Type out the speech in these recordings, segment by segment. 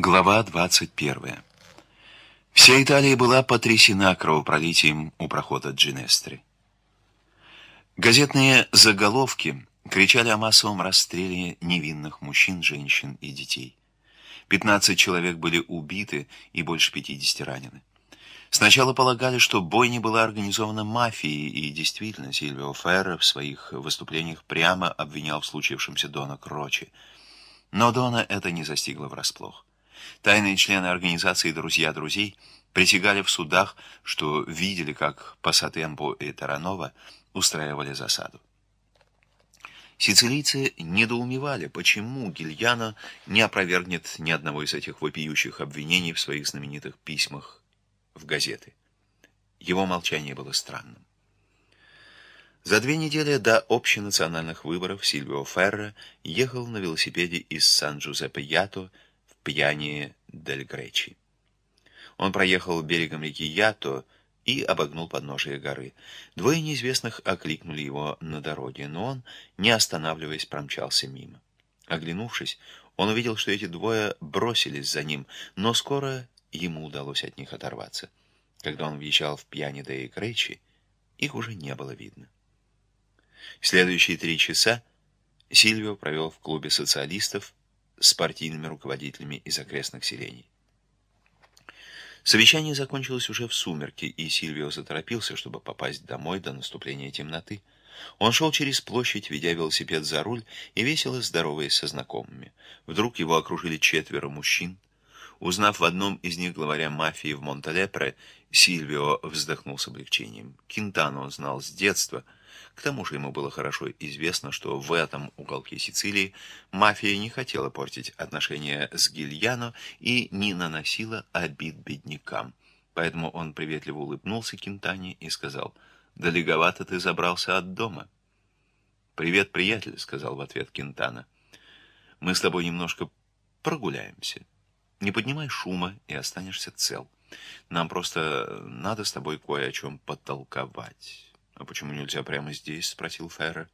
Глава 21. Вся Италия была потрясена кровопролитием у прохода Джинестри. Газетные заголовки кричали о массовом расстреле невинных мужчин, женщин и детей. 15 человек были убиты и больше 50 ранены. Сначала полагали, что бойня была организована мафией, и действительно Сильвио Ферро в своих выступлениях прямо обвинял в случившемся Дона Крочи. Но Дона это не застигло врасплох. Тайные члены организации «Друзья друзей» присягали в судах, что видели, как Пасатемпо и Таранова устраивали засаду. Сицилийцы недоумевали, почему Гильяно не опровергнет ни одного из этих вопиющих обвинений в своих знаменитых письмах в газеты. Его молчание было странным. За две недели до общенациональных выборов Сильвио Ферро ехал на велосипеде из Сан-Джузеппе-Ято Пьяни дель Гречи. Он проехал берегом реки Ято и обогнул подножие горы. Двое неизвестных окликнули его на дороге, но он, не останавливаясь, промчался мимо. Оглянувшись, он увидел, что эти двое бросились за ним, но скоро ему удалось от них оторваться. Когда он въезжал в Пьяни де Гречи, их уже не было видно. Следующие три часа Сильвио провел в клубе социалистов, с партийными руководителями из окрестных селений. Совещание закончилось уже в сумерки, и Сильвио заторопился, чтобы попасть домой до наступления темноты. Он шел через площадь, ведя велосипед за руль и весело здороваясь со знакомыми. Вдруг его окружили четверо мужчин. Узнав в одном из них главаря мафии в Монталепре, Сильвио вздохнул с облегчением. Кинтану он знал с детства — к тому же ему было хорошо известно, что в этом уголке Сицилии мафия не хотела портить отношения с Гильяно и не наносила обид беднякам. Поэтому он приветливо улыбнулся Кентане и сказал, «Далековато ты забрался от дома». «Привет, приятель», — сказал в ответ Кентана. «Мы с тобой немножко прогуляемся. Не поднимай шума и останешься цел. Нам просто надо с тобой кое о чем подтолковать». «А почему нельзя прямо здесь?» — спросил Феррер.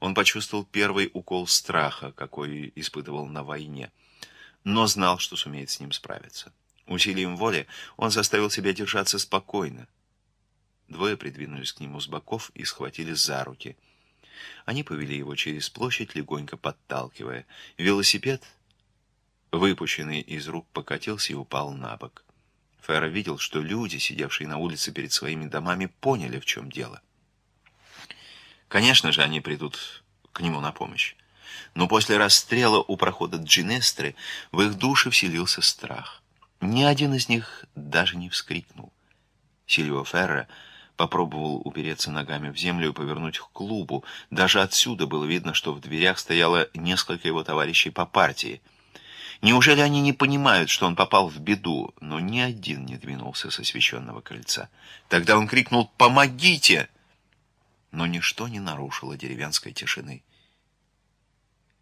Он почувствовал первый укол страха, какой испытывал на войне, но знал, что сумеет с ним справиться. Усилием воли он заставил себя держаться спокойно. Двое придвинулись к нему с боков и схватили за руки. Они повели его через площадь, легонько подталкивая. Велосипед, выпущенный из рук, покатился и упал на бок. Ферро видел, что люди, сидевшие на улице перед своими домами, поняли, в чем дело. Конечно же, они придут к нему на помощь. Но после расстрела у прохода Джинестры в их душе вселился страх. Ни один из них даже не вскрикнул. Сильвио Ферро попробовал упереться ногами в землю и повернуть к клубу. Даже отсюда было видно, что в дверях стояло несколько его товарищей по партии — Неужели они не понимают, что он попал в беду? Но ни один не двинулся со священного крыльца. Тогда он крикнул «Помогите!» Но ничто не нарушило деревенской тишины.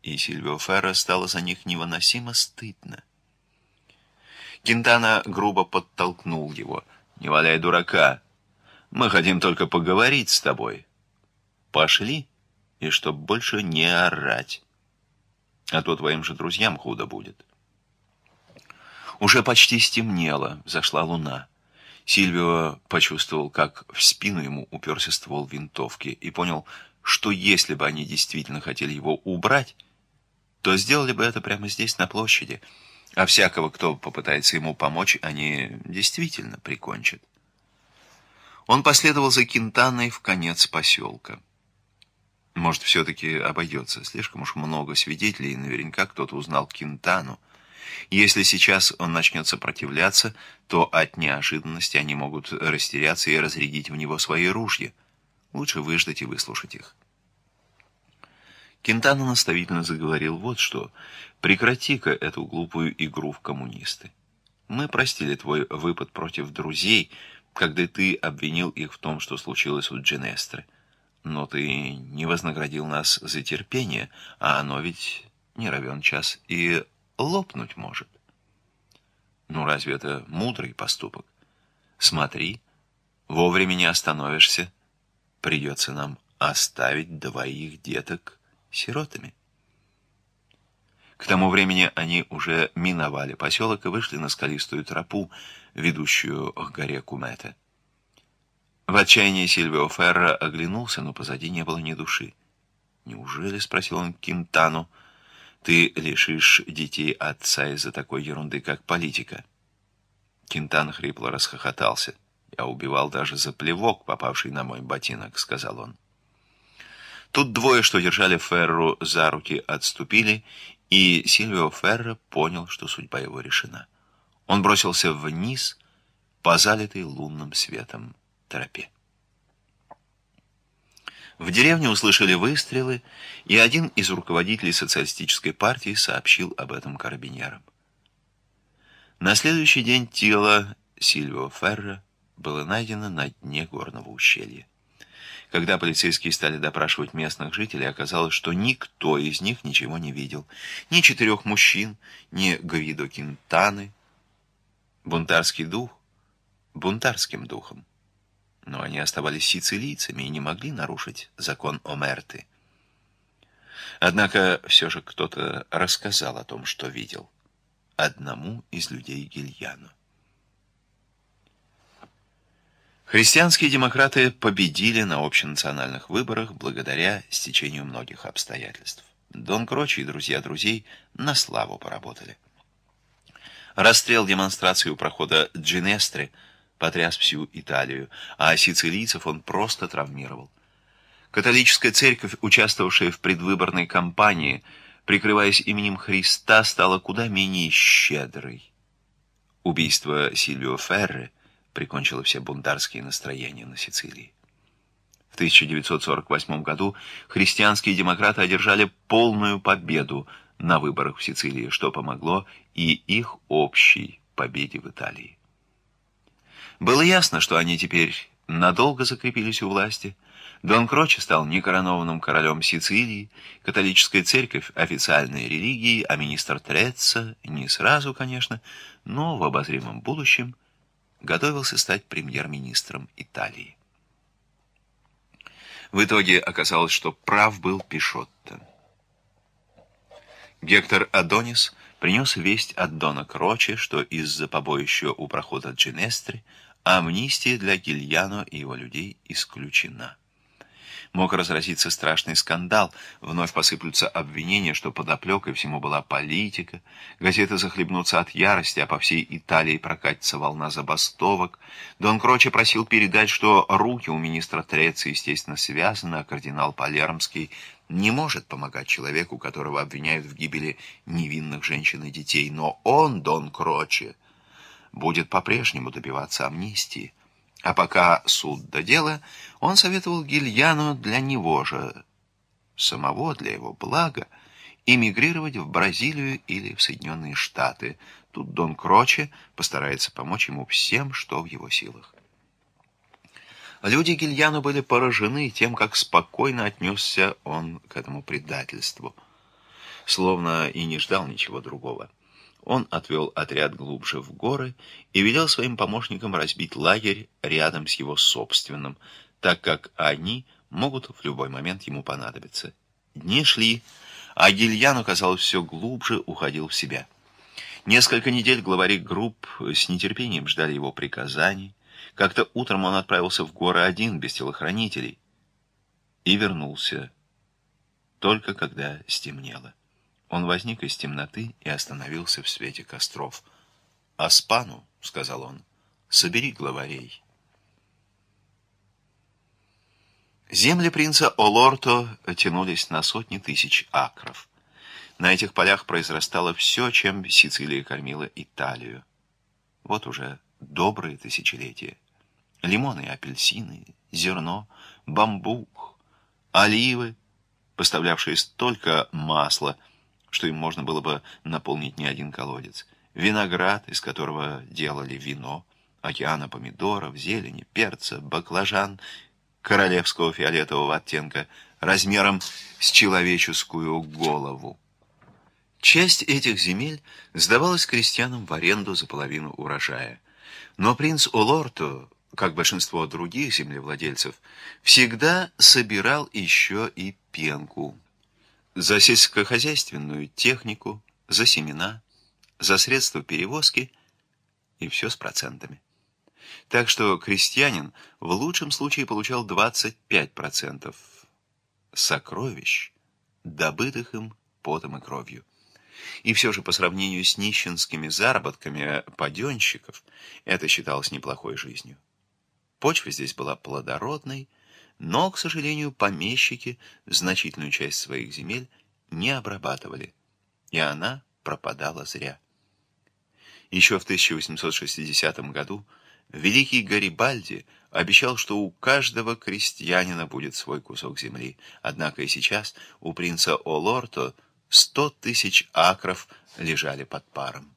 И Сильвио Ферро стало за них невыносимо стыдно. Кентана грубо подтолкнул его. «Не валяй дурака! Мы хотим только поговорить с тобой. Пошли, и чтоб больше не орать» а то твоим же друзьям худо будет. Уже почти стемнело, зашла луна. Сильвио почувствовал, как в спину ему уперся ствол винтовки и понял, что если бы они действительно хотели его убрать, то сделали бы это прямо здесь, на площади, а всякого, кто попытается ему помочь, они действительно прикончат. Он последовал за Кентаной в конец поселка. Может, все-таки обойдется. Слишком уж много свидетелей, и наверняка кто-то узнал Кинтану. Если сейчас он начнет сопротивляться, то от неожиданности они могут растеряться и разрядить в него свои ружья. Лучше выждать и выслушать их. Кентано наставительно заговорил вот что. «Прекрати-ка эту глупую игру в коммунисты. Мы простили твой выпад против друзей, когда ты обвинил их в том, что случилось у Дженестры. Но ты не вознаградил нас за терпение, а оно ведь не равен час и лопнуть может. Ну, разве это мудрый поступок? Смотри, вовремя не остановишься, придется нам оставить двоих деток сиротами. К тому времени они уже миновали поселок и вышли на скалистую тропу, ведущую к горе Кумете. В отчаянии Сильвио Ферро оглянулся, но позади не было ни души. «Неужели?» — спросил он Кинтану. «Ты лишишь детей отца из-за такой ерунды, как политика?» Кинтан хрипло расхохотался. «Я убивал даже за плевок, попавший на мой ботинок», — сказал он. Тут двое, что держали Ферру за руки, отступили, и Сильвио Ферро понял, что судьба его решена. Он бросился вниз по залитой лунным светом тропе. В деревне услышали выстрелы, и один из руководителей социалистической партии сообщил об этом карабинерам. На следующий день тело Сильвио Ферро было найдено на дне горного ущелья. Когда полицейские стали допрашивать местных жителей, оказалось, что никто из них ничего не видел. Ни четырех мужчин, ни Гвидо Кинтаны. Бунтарский дух бунтарским духом. Но они оставались сицилийцами и не могли нарушить закон Омерты. Однако все же кто-то рассказал о том, что видел. Одному из людей Гильяну. Христианские демократы победили на общенациональных выборах благодаря стечению многих обстоятельств. Дон Крочи и друзья друзей на славу поработали. Расстрел демонстрации у прохода Джинестре потряс всю Италию, а сицилийцев он просто травмировал. Католическая церковь, участвовавшая в предвыборной кампании, прикрываясь именем Христа, стала куда менее щедрой. Убийство Сильвио Ферре прикончила все бунтарские настроения на Сицилии. В 1948 году христианские демократы одержали полную победу на выборах в Сицилии, что помогло и их общей победе в Италии. Было ясно, что они теперь надолго закрепились у власти. Дон Кроче стал некоронованным королем Сицилии, католическая церковь – официальной религией, а министр Треццо – не сразу, конечно, но в обозримом будущем – готовился стать премьер-министром Италии. В итоге оказалось, что прав был Пишотто. Гектор Адонис принес весть от Дона Кроче, что из-за побоища у прохода Джинестри амнистия для Гильяно и его людей исключена. Мог разразиться страшный скандал, вновь посыплются обвинения, что подоплекой всему была политика, газеты захлебнутся от ярости, а по всей Италии прокатится волна забастовок. Дон Кроче просил передать, что руки у министра Треца, естественно, связаны, а кардинал Палермский не может помогать человеку, которого обвиняют в гибели невинных женщин и детей, но он, Дон Кроче, будет по-прежнему добиваться амнистии. А пока суд до дела, он советовал Гильяну для него же, самого, для его блага, эмигрировать в Бразилию или в Соединенные Штаты. Тут Дон Кроче постарается помочь ему всем, что в его силах. Люди Гильяну были поражены тем, как спокойно отнесся он к этому предательству, словно и не ждал ничего другого. Он отвел отряд глубже в горы и велел своим помощникам разбить лагерь рядом с его собственным, так как они могут в любой момент ему понадобиться. Дни шли, а Гильяну, казалось, все глубже уходил в себя. Несколько недель главари групп с нетерпением ждали его приказаний. Как-то утром он отправился в горы один, без телохранителей, и вернулся, только когда стемнело. Он возник из темноты и остановился в свете костров. «Аспану», — сказал он, — «собери главарей». Земли принца Олорто тянулись на сотни тысяч акров. На этих полях произрастало все, чем Сицилия кормила Италию. Вот уже добрые тысячелетия. Лимоны и апельсины, зерно, бамбук, оливы, поставлявшие столько масла, что им можно было бы наполнить не один колодец. Виноград, из которого делали вино, океана помидоров, зелени, перца, баклажан королевского фиолетового оттенка размером с человеческую голову. Часть этих земель сдавалась крестьянам в аренду за половину урожая. Но принц Олорто, как большинство других землевладельцев, всегда собирал еще и пенку. За сельскохозяйственную технику, за семена, за средства перевозки и все с процентами. Так что крестьянин в лучшем случае получал 25% сокровищ, добытых им потом и кровью. И все же по сравнению с нищенскими заработками паденщиков это считалось неплохой жизнью. Почва здесь была плодородной, но, к сожалению, помещики значительную часть своих земель не обрабатывали, и она пропадала зря. Еще в 1860 году великий Гарибальди обещал, что у каждого крестьянина будет свой кусок земли. Однако и сейчас у принца Олорто сто тысяч акров лежали под паром.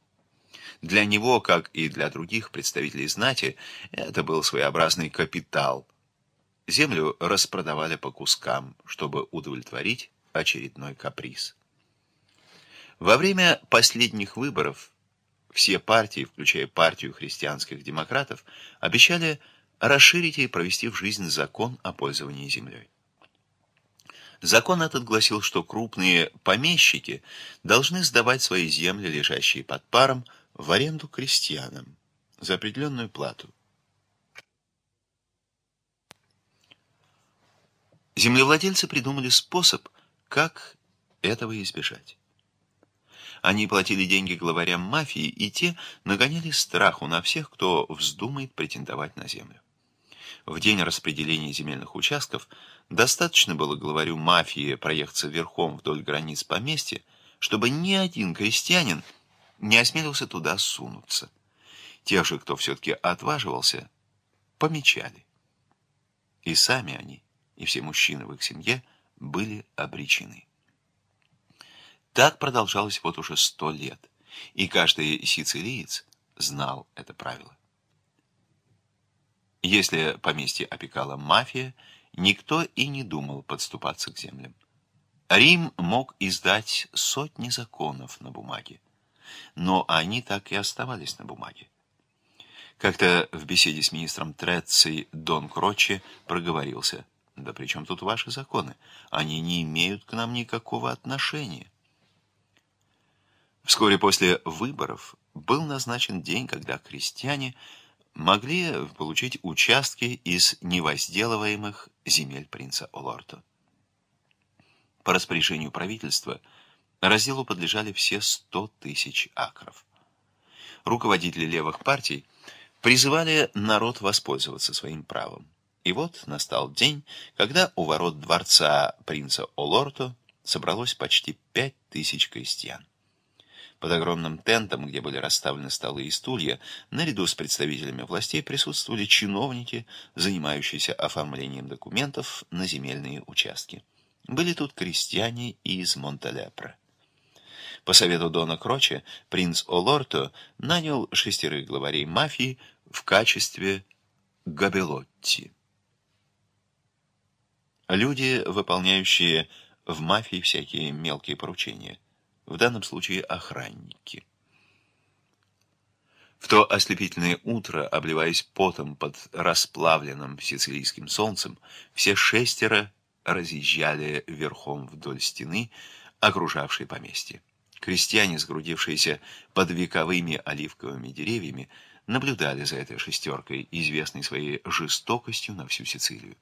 Для него, как и для других представителей знати, это был своеобразный капитал. Землю распродавали по кускам, чтобы удовлетворить очередной каприз. Во время последних выборов все партии, включая партию христианских демократов, обещали расширить и провести в жизнь закон о пользовании землей. Закон этот гласил, что крупные помещики должны сдавать свои земли, лежащие под паром, в аренду крестьянам за определенную плату. Землевладельцы придумали способ, как этого избежать. Они платили деньги главарям мафии, и те нагоняли страху на всех, кто вздумает претендовать на землю. В день распределения земельных участков достаточно было главарю мафии проехаться верхом вдоль границ поместья, чтобы ни один крестьянин не осмелился туда сунуться. Тех же, кто все-таки отваживался, помечали. И сами они, и все мужчины в их семье были обречены. Так продолжалось вот уже сто лет, и каждый сицилиец знал это правило. Если поместье опекала мафия, никто и не думал подступаться к землям. Рим мог издать сотни законов на бумаге, но они так и оставались на бумаге. Как-то в беседе с министром Трецци Дон Кроче проговорился, «Да при чем тут ваши законы? Они не имеют к нам никакого отношения». Вскоре после выборов был назначен день, когда крестьяне могли получить участки из невозделываемых земель принца Олорто. По распоряжению правительства разделу подлежали все 100 тысяч акров. Руководители левых партий призывали народ воспользоваться своим правом. И вот настал день, когда у ворот дворца принца Олорто собралось почти пять тысяч крестьян. Под огромным тентом, где были расставлены столы и стулья, наряду с представителями властей присутствовали чиновники, занимающиеся оформлением документов на земельные участки. Были тут крестьяне из Монталепре. По совету Дона Кроче принц Олорто нанял шестерых главарей мафии в качестве габелотти. Люди, выполняющие в мафии всякие мелкие поручения – в данном случае охранники. В то ослепительное утро, обливаясь потом под расплавленным сицилийским солнцем, все шестеро разъезжали верхом вдоль стены, окружавшей поместье. Крестьяне, сгрудившиеся под вековыми оливковыми деревьями, наблюдали за этой шестеркой, известной своей жестокостью на всю Сицилию.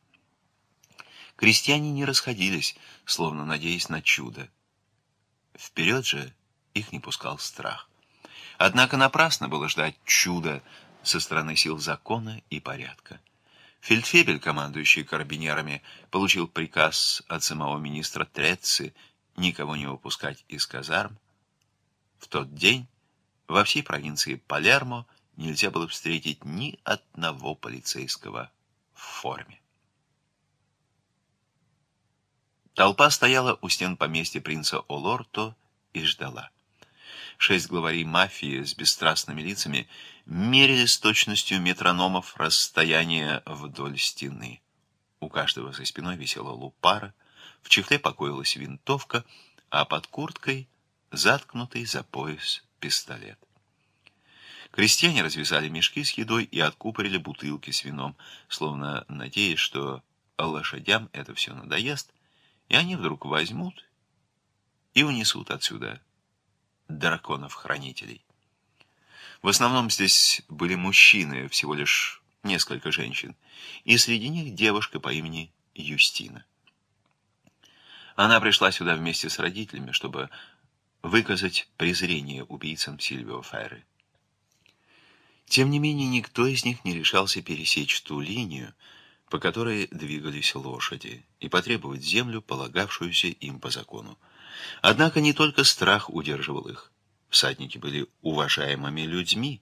Крестьяне не расходились, словно надеясь на чудо. Вперед же их не пускал страх. Однако напрасно было ждать чуда со стороны сил закона и порядка. Фельдфебель, командующий карабинерами, получил приказ от самого министра Трецци никого не выпускать из казарм. В тот день во всей провинции Палермо нельзя было встретить ни одного полицейского в форме. Толпа стояла у стен поместья принца Олорто и ждала. Шесть главарей мафии с бесстрастными лицами мерили с точностью метрономов расстояние вдоль стены. У каждого за спиной висела лупара, в чехле покоилась винтовка, а под курткой заткнутый за пояс пистолет. Крестьяне развязали мешки с едой и откупорили бутылки с вином, словно надеясь, что лошадям это все надоест, и они вдруг возьмут и унесут отсюда драконов-хранителей. В основном здесь были мужчины, всего лишь несколько женщин, и среди них девушка по имени Юстина. Она пришла сюда вместе с родителями, чтобы выказать презрение убийцам Сильвио Ферры. Тем не менее, никто из них не решался пересечь ту линию, по которой двигались лошади, и потребовать землю, полагавшуюся им по закону. Однако не только страх удерживал их. Всадники были уважаемыми людьми,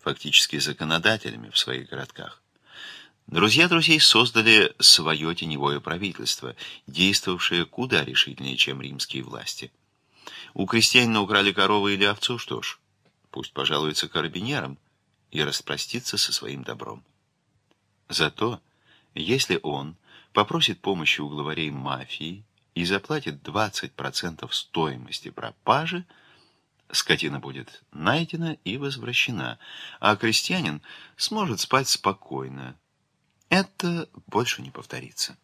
фактически законодателями в своих городках. Друзья друзей создали свое теневое правительство, действовавшее куда решительнее, чем римские власти. У крестьянина украли коровы или овцу, что ж, пусть пожалуется карабинерам и распростится со своим добром. Зато, если он попросит помощи у главарей мафии и заплатит 20% стоимости пропажи, скотина будет найдена и возвращена, а крестьянин сможет спать спокойно. Это больше не повторится.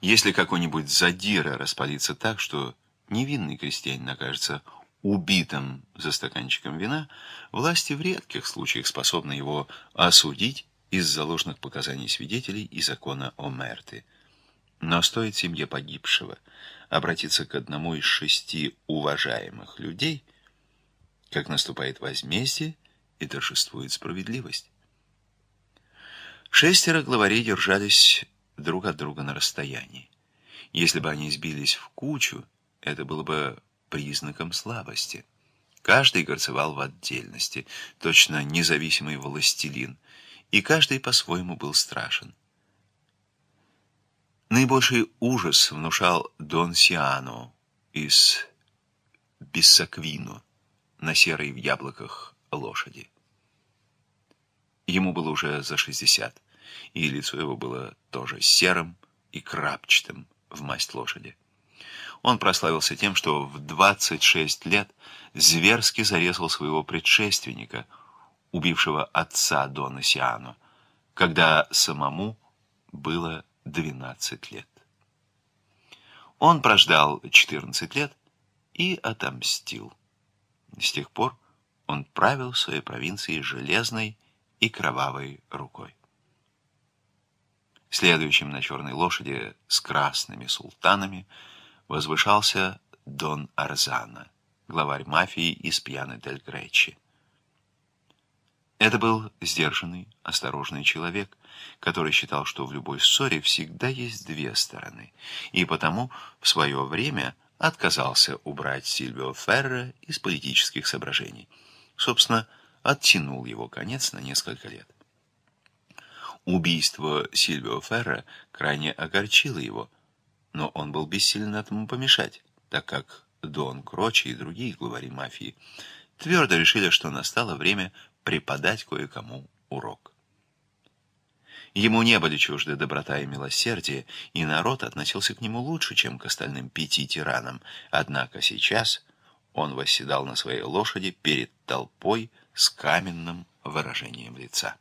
Если какой-нибудь задира распалится так, что невинный крестьянин окажется убитым за стаканчиком вина, власти в редких случаях способны его осудить из-за ложных показаний свидетелей и закона о мерте. Но стоит семье погибшего обратиться к одному из шести уважаемых людей, как наступает возмездие и торжествует справедливость. Шестеро главарей держались друг от друга на расстоянии. Если бы они сбились в кучу, это было бы признаком слабости. Каждый горцевал в отдельности, точно независимый властелин, и каждый по-своему был страшен. Наибольший ужас внушал Дон Сиану из Биссаквину на серой в яблоках лошади. Ему было уже за шестьдесят, и лицо его было тоже серым и крапчатым в масть лошади. Он прославился тем, что в 26 лет зверски зарезал своего предшественника, убившего отца Дона Сиано, когда самому было 12 лет. Он прождал 14 лет и отомстил. С тех пор он правил своей провинцией железной и кровавой рукой. Следующим на черной лошади с красными султанами – возвышался Дон Арзана, главарь мафии из Пьяны дель Гречи. Это был сдержанный, осторожный человек, который считал, что в любой ссоре всегда есть две стороны, и потому в свое время отказался убрать Сильвио Ферро из политических соображений. Собственно, оттянул его конец на несколько лет. Убийство Сильвио Ферро крайне огорчило его, но он был бессилен этому помешать, так как Дон Крочи и другие главари мафии твердо решили, что настало время преподать кое-кому урок. Ему не были чужды доброта и милосердие, и народ относился к нему лучше, чем к остальным пяти тиранам. Однако сейчас он восседал на своей лошади перед толпой с каменным выражением лица.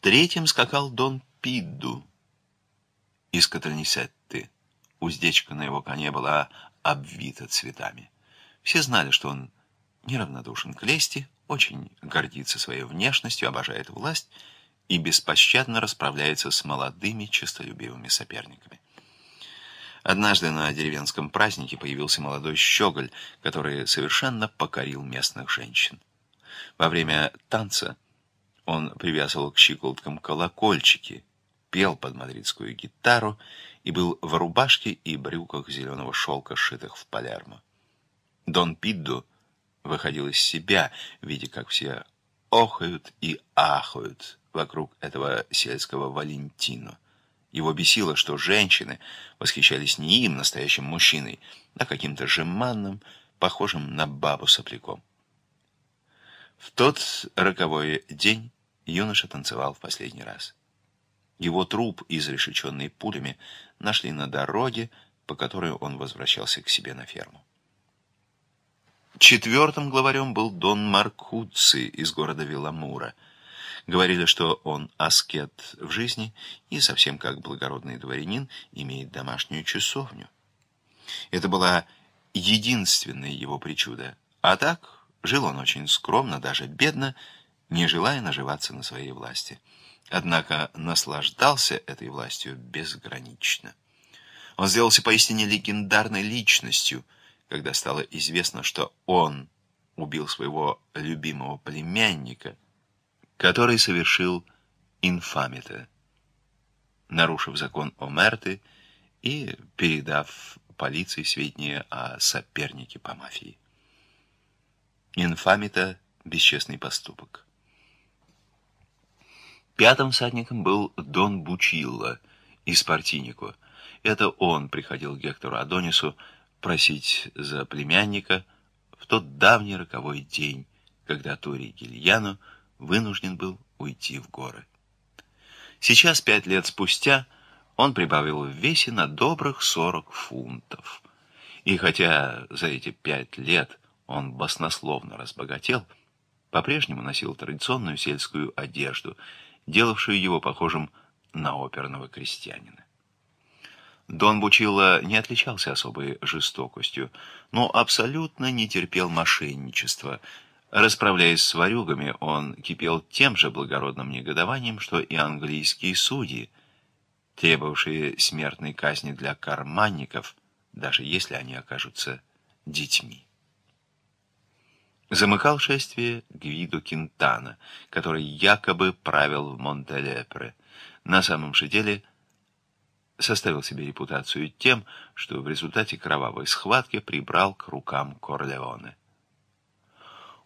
Третьим скакал Дон Пидду, из Катранисетты. Уздечка на его коне была обвита цветами. Все знали, что он неравнодушен к лести, очень гордится своей внешностью, обожает власть и беспощадно расправляется с молодыми, честолюбивыми соперниками. Однажды на деревенском празднике появился молодой щеголь, который совершенно покорил местных женщин. Во время танца он привязывал к щиколоткам колокольчики, пел под мадридскую гитару и был в рубашке и брюках зеленого шелка, сшитых в Палермо. Дон Пидду выходил из себя, видя, как все охают и ахают вокруг этого сельского Валентино. Его бесило, что женщины восхищались не им, настоящим мужчиной, а каким-то жеманным, похожим на бабу сопляком. В тот роковой день юноша танцевал в последний раз. Его труп, изрешеченный пулями, нашли на дороге, по которой он возвращался к себе на ферму. Четвертым главарем был Дон Маркуци из города Виламура. Говорили, что он аскет в жизни и, совсем как благородный дворянин, имеет домашнюю часовню. Это была единственная его причуда. А так жил он очень скромно, даже бедно, не желая наживаться на своей власти. Однако наслаждался этой властью безгранично. Он сделался поистине легендарной личностью, когда стало известно, что он убил своего любимого племянника, который совершил инфамита, нарушив закон Омерты и передав полиции сведения о сопернике по мафии. Инфамита – бесчестный поступок. Пятым всадником был Дон Бучилла из Партинико. Это он приходил к Гектору Адонису просить за племянника в тот давний роковой день, когда Тори Гильяно вынужден был уйти в горы. Сейчас, пять лет спустя, он прибавил в весе на добрых сорок фунтов. И хотя за эти пять лет он баснословно разбогател, по-прежнему носил традиционную сельскую одежду, делавшую его похожим на оперного крестьянина. Дон Бучилла не отличался особой жестокостью, но абсолютно не терпел мошенничества. Расправляясь с ворюгами, он кипел тем же благородным негодованием, что и английские судьи, требовавшие смертной казни для карманников, даже если они окажутся детьми. Замыкал шествие Гвидо Кинтана, который якобы правил в Монтелепре. На самом же деле – составил себе репутацию тем, что в результате кровавой схватки прибрал к рукам Корлеоне.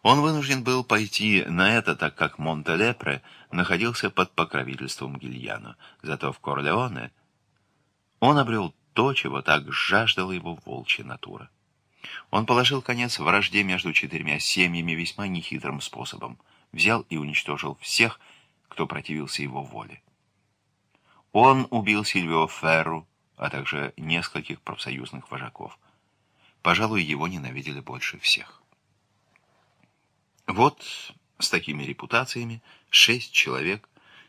Он вынужден был пойти на это, так как Монтелепре находился под покровительством Гильяно. Зато в Корлеоне он обрел то, чего так жаждала его волчья натура. Он положил конец вражде между четырьмя семьями весьма нехитрым способом. Взял и уничтожил всех, кто противился его воле. Он убил Сильвио Ферру, а также нескольких профсоюзных вожаков. Пожалуй, его ненавидели больше всех. Вот с такими репутациями шесть человек,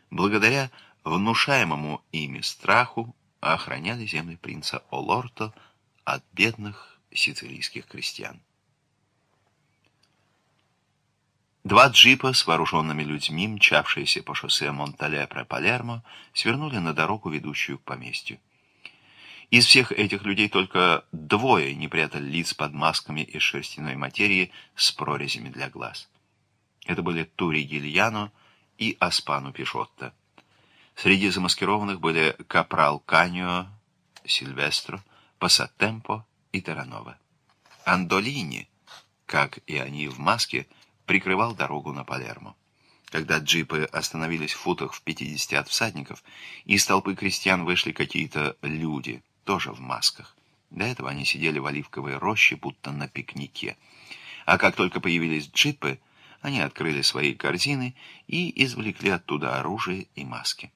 благодаря внушаемому ими страху, охраняли земли принца Олорто от бедных сицилийских крестьян. Два джипа с вооруженными людьми, мчавшиеся по шоссе Монталепре-Палермо, свернули на дорогу, ведущую к поместью. Из всех этих людей только двое не прятали лиц под масками из шерстяной материи с прорезями для глаз. Это были Тури Гильяно и Аспану Пишотто. Среди замаскированных были Капрал Каньо, Сильвестро, Пассатемпо и Таранова. Андолини, как и они в маске, прикрывал дорогу на Палермо. Когда джипы остановились в футах в 50 от всадников, из толпы крестьян вышли какие-то люди, тоже в масках. До этого они сидели в оливковой роще, будто на пикнике. А как только появились джипы, они открыли свои корзины и извлекли оттуда оружие и маски.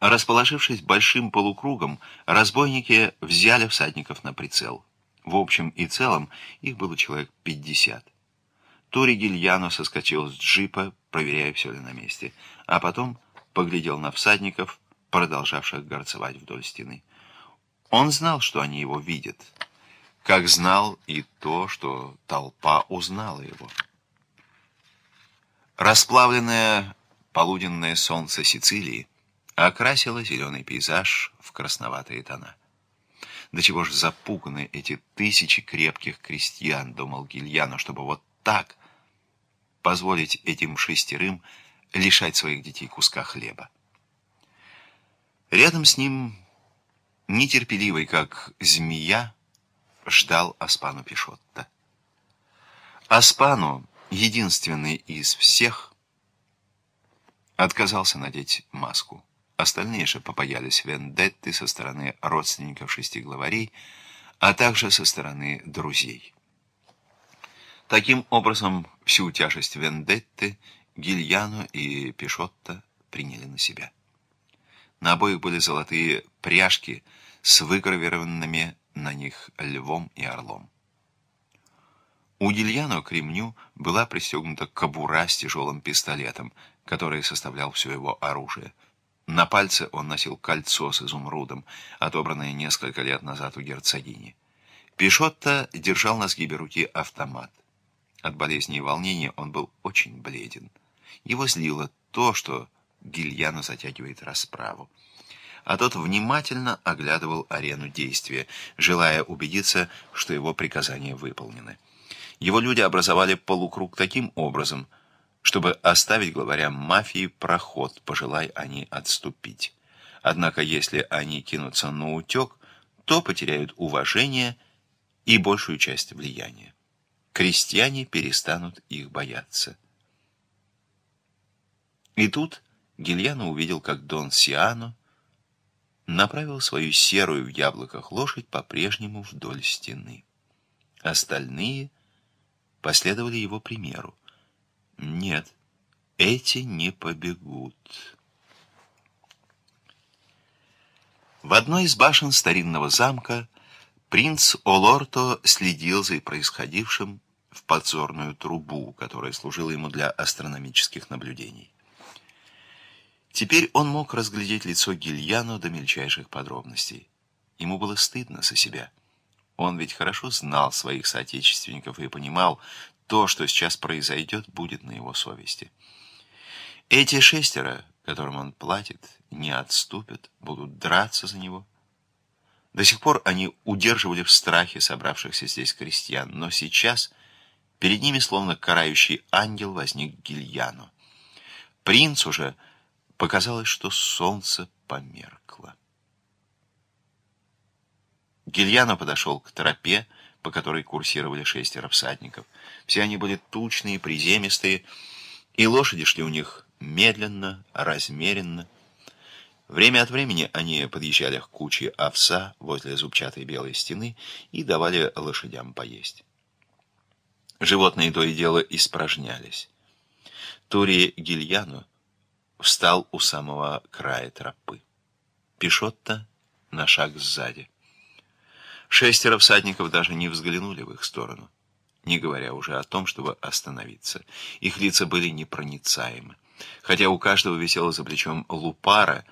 Расположившись большим полукругом, разбойники взяли всадников на прицел. В общем и целом их было человек пятьдесят. Тори Гильяно соскочил с джипа, проверяя, все ли на месте, а потом поглядел на всадников, продолжавших горцевать вдоль стены. Он знал, что они его видят, как знал и то, что толпа узнала его. Расплавленное полуденное солнце Сицилии окрасило зеленый пейзаж в красноватые тона. До чего же запуганы эти тысячи крепких крестьян, думал Гильяно, чтобы вот так позволить этим шестерым лишать своих детей куска хлеба. Рядом с ним, нетерпеливый, как змея, ждал Аспану Пишотто. Аспану, единственный из всех, отказался надеть маску. Остальные же попаялись вендетты со стороны родственников шести главарей, а также со стороны друзей. Таким образом, всю тяжесть вендетты Гильяно и Пишотто приняли на себя. На обоих были золотые пряжки с выгравированными на них львом и орлом. У Гильяно к ремню была пристегнута кобура с тяжелым пистолетом, который составлял все его оружие. На пальце он носил кольцо с изумрудом, отобранное несколько лет назад у герцогини. Пишотто держал на сгибе руки автомат. От болезни и волнения он был очень бледен. Его злило то, что Гильяну затягивает расправу. А тот внимательно оглядывал арену действия, желая убедиться, что его приказания выполнены. Его люди образовали полукруг таким образом, чтобы оставить главарям мафии проход, пожелай они отступить. Однако если они кинутся на утек, то потеряют уважение и большую часть влияния. Крестьяне перестанут их бояться. И тут Гильяно увидел, как Дон Сиано направил свою серую в яблоках лошадь по-прежнему вдоль стены. Остальные последовали его примеру. Нет, эти не побегут. В одной из башен старинного замка принц Олорто следил за происходившим в подзорную трубу, которая служила ему для астрономических наблюдений. Теперь он мог разглядеть лицо Гильяно до мельчайших подробностей. Ему было стыдно за себя. Он ведь хорошо знал своих соотечественников и понимал, то, что сейчас произойдет, будет на его совести. Эти шестеро, которым он платит, не отступят, будут драться за него. До сих пор они удерживали в страхе собравшихся здесь крестьян, но сейчас перед ними, словно карающий ангел, возник Гильяно. Принц уже Показалось, что солнце померкло. Гильяно подошел к тропе, по которой курсировали шестеро всадников. Все они были тучные, приземистые, и лошади шли у них медленно, размеренно. Время от времени они подъезжали к куче овса возле зубчатой белой стены и давали лошадям поесть. Животные то и дело испражнялись. Тури Гильяно встал у самого края тропы. Пишотто на шаг сзади. Шестеро всадников даже не взглянули в их сторону, не говоря уже о том, чтобы остановиться. Их лица были непроницаемы. Хотя у каждого висела за плечом лупара,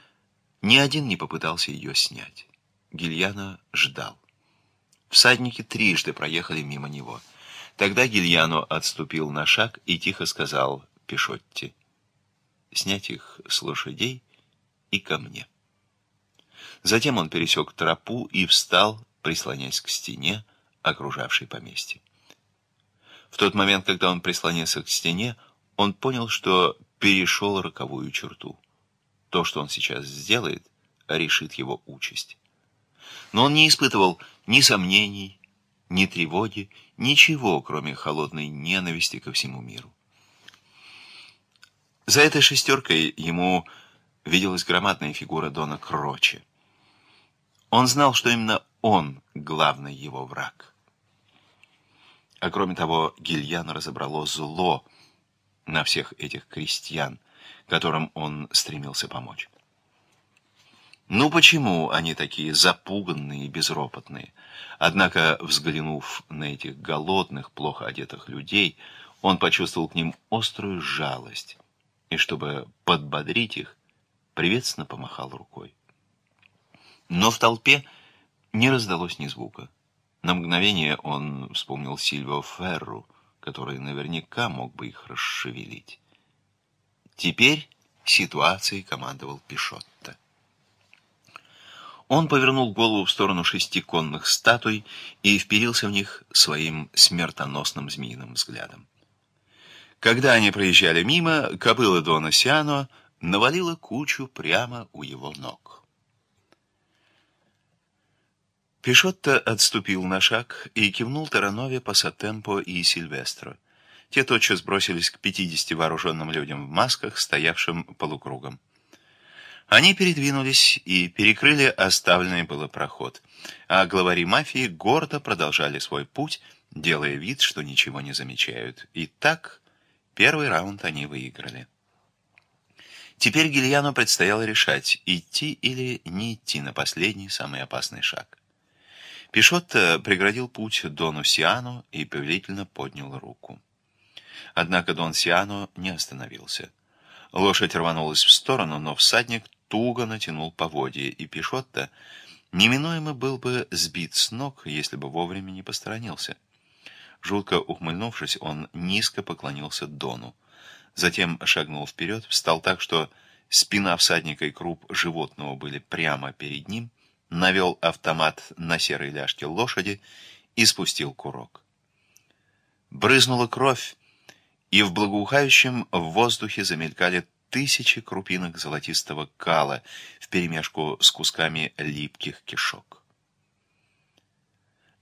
ни один не попытался ее снять. Гильяно ждал. Всадники трижды проехали мимо него. Тогда Гильяно отступил на шаг и тихо сказал Пишотти снять их с лошадей и ко мне. Затем он пересек тропу и встал, прислонясь к стене, окружавшей поместье. В тот момент, когда он прислонился к стене, он понял, что перешел роковую черту. То, что он сейчас сделает, решит его участь. Но он не испытывал ни сомнений, ни тревоги, ничего, кроме холодной ненависти ко всему миру. За этой шестеркой ему виделась громадная фигура Дона Крочи. Он знал, что именно он главный его враг. А кроме того, Гильяна разобрало зло на всех этих крестьян, которым он стремился помочь. Ну почему они такие запуганные и безропотные? Однако, взглянув на этих голодных, плохо одетых людей, он почувствовал к ним острую жалость и, чтобы подбодрить их, приветственно помахал рукой. Но в толпе не раздалось ни звука. На мгновение он вспомнил Сильвио Ферру, который наверняка мог бы их расшевелить. Теперь ситуацией командовал Пишотто. Он повернул голову в сторону шести конных статуй и вперился в них своим смертоносным змеиным взглядом. Когда они проезжали мимо, кобыла Дона Сиано навалила кучу прямо у его ног. Пишотто отступил на шаг и кивнул Таранове, Пассатемпо и Сильвестро. Те тотчас бросились к пятидесяти вооруженным людям в масках, стоявшим полукругом. Они передвинулись и перекрыли оставленный было проход, а главари мафии гордо продолжали свой путь, делая вид, что ничего не замечают. И так Первый раунд они выиграли. Теперь Гильяну предстояло решать, идти или не идти на последний, самый опасный шаг. Пишотто преградил путь Дону Сиану и повелительно поднял руку. Однако Дон Сиано не остановился. Лошадь рванулась в сторону, но всадник туго натянул поводья, и Пишотто неминуемо был бы сбит с ног, если бы вовремя не посторонился. Жутко ухмыльнувшись, он низко поклонился Дону. Затем шагнул вперед, встал так, что спина всадника и круп животного были прямо перед ним, навел автомат на серой ляжке лошади и спустил курок. Брызнула кровь, и в благоухающем воздухе замелькали тысячи крупинок золотистого кала вперемешку с кусками липких кишок.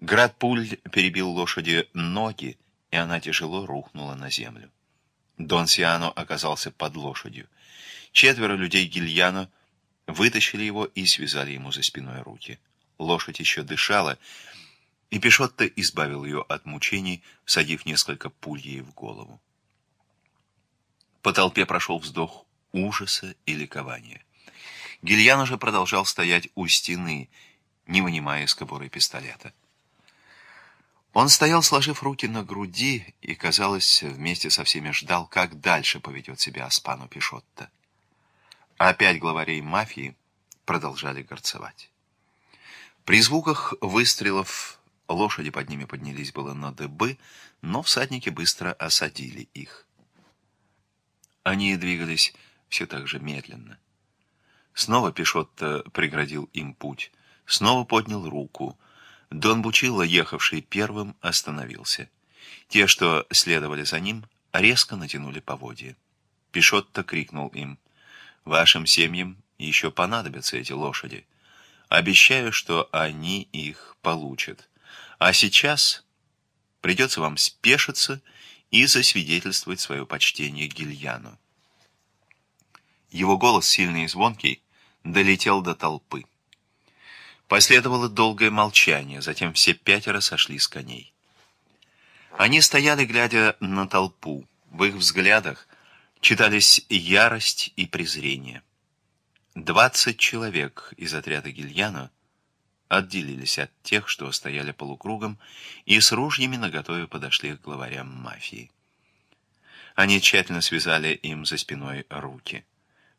Град пуль перебил лошади ноги, и она тяжело рухнула на землю. Дон Сиано оказался под лошадью. Четверо людей Гильяно вытащили его и связали ему за спиной руки. Лошадь еще дышала, и Пешотто избавил ее от мучений, всадив несколько пуль ей в голову. По толпе прошел вздох ужаса и ликования. Гильян уже продолжал стоять у стены, не вынимая из кобуры пистолета. Он стоял, сложив руки на груди, и, казалось, вместе со всеми ждал, как дальше поведет себя Аспану Пишотто. Опять главарей мафии продолжали горцевать. При звуках выстрелов лошади под ними поднялись было на дыбы, но всадники быстро осадили их. Они двигались все так же медленно. Снова Пишотто преградил им путь, снова поднял руку. Дон Бучило, ехавший первым, остановился. Те, что следовали за ним, резко натянули поводья. Пишотто крикнул им, «Вашим семьям еще понадобятся эти лошади. Обещаю, что они их получат. А сейчас придется вам спешиться и засвидетельствовать свое почтение Гильяну». Его голос, сильный и звонкий, долетел до толпы. Последовало долгое молчание, затем все пятеро сошли с коней. Они стояли, глядя на толпу. В их взглядах читались ярость и презрение. Двадцать человек из отряда Гильяно отделились от тех, что стояли полукругом, и с ружьями наготове подошли к главарям мафии. Они тщательно связали им за спиной руки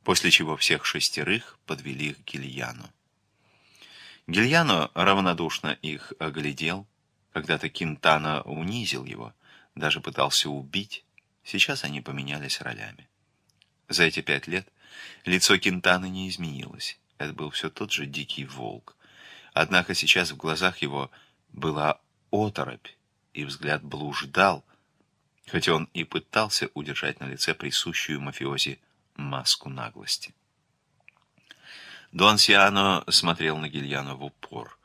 после чего всех шестерых подвели к Гильяну. Гильяно равнодушно их оглядел. Когда-то Кинтана унизил его, даже пытался убить. Сейчас они поменялись ролями. За эти пять лет лицо Кинтаны не изменилось. Это был все тот же дикий волк. Однако сейчас в глазах его была оторопь, и взгляд блуждал, хотя он и пытался удержать на лице присущую мафиози маску наглости. Дон Сиано смотрел на Гильяно в упор.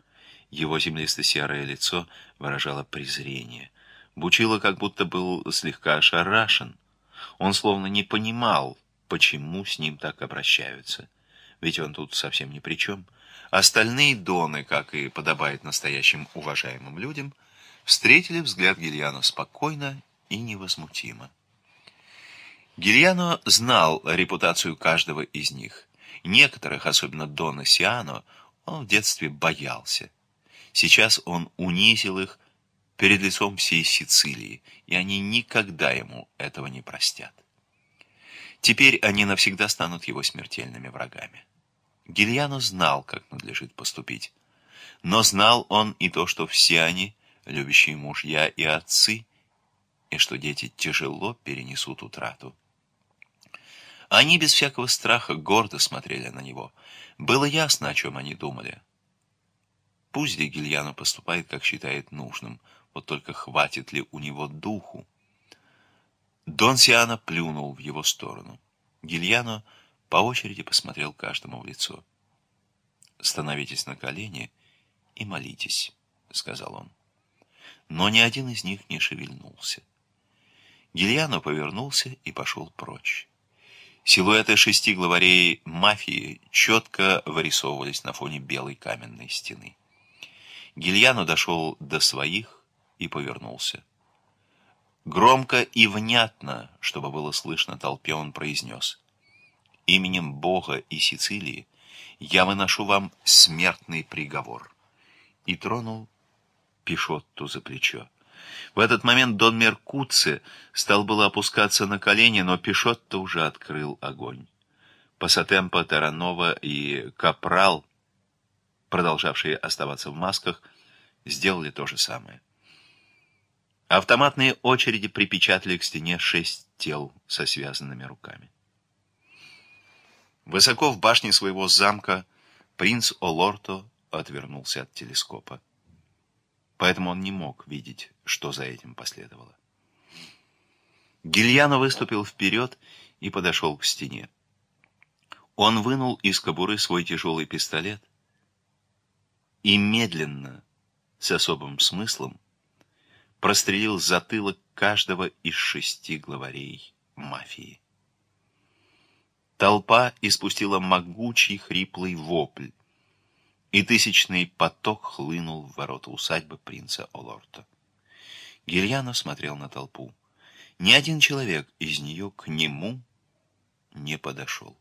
Его землисто-серое лицо выражало презрение. Бучило как будто был слегка ошарашен. Он словно не понимал, почему с ним так обращаются. Ведь он тут совсем ни при чем. Остальные доны, как и подобает настоящим уважаемым людям, встретили взгляд Гильяно спокойно и невозмутимо. Гильяно знал репутацию каждого из них. Некоторых, особенно Дона Сиано, он в детстве боялся. Сейчас он унизил их перед лицом всей Сицилии, и они никогда ему этого не простят. Теперь они навсегда станут его смертельными врагами. Гильяно знал, как надлежит поступить. Но знал он и то, что все они, любящие мужья и отцы, и что дети тяжело перенесут утрату. Они без всякого страха гордо смотрели на него. Было ясно, о чем они думали. Пусть Дегильяно поступает, как считает нужным, вот только хватит ли у него духу. Дон Сиано плюнул в его сторону. Гильяно по очереди посмотрел каждому в лицо. «Становитесь на колени и молитесь», — сказал он. Но ни один из них не шевельнулся. Гильяно повернулся и пошел прочь. Силуэты шести главарей мафии четко вырисовывались на фоне белой каменной стены. Гильяно дошел до своих и повернулся. Громко и внятно, чтобы было слышно толпе, он произнес. «Именем Бога и Сицилии я выношу вам смертный приговор». И тронул Пишотту за плечо. В этот момент Дон Меркуци стал было опускаться на колени, но Пишотто уже открыл огонь. Пасатемпо, Таранова и Капрал, продолжавшие оставаться в масках, сделали то же самое. Автоматные очереди припечатали к стене шесть тел со связанными руками. Высоко в башне своего замка принц Олорто отвернулся от телескопа. Поэтому он не мог видеть, что за этим последовало. Гильяно выступил вперед и подошел к стене. Он вынул из кобуры свой тяжелый пистолет и медленно, с особым смыслом, прострелил затылок каждого из шести главарей мафии. Толпа испустила могучий хриплый вопль, и тысячный поток хлынул в ворота усадьбы принца Олорта. Гильяно смотрел на толпу. Ни один человек из нее к нему не подошел.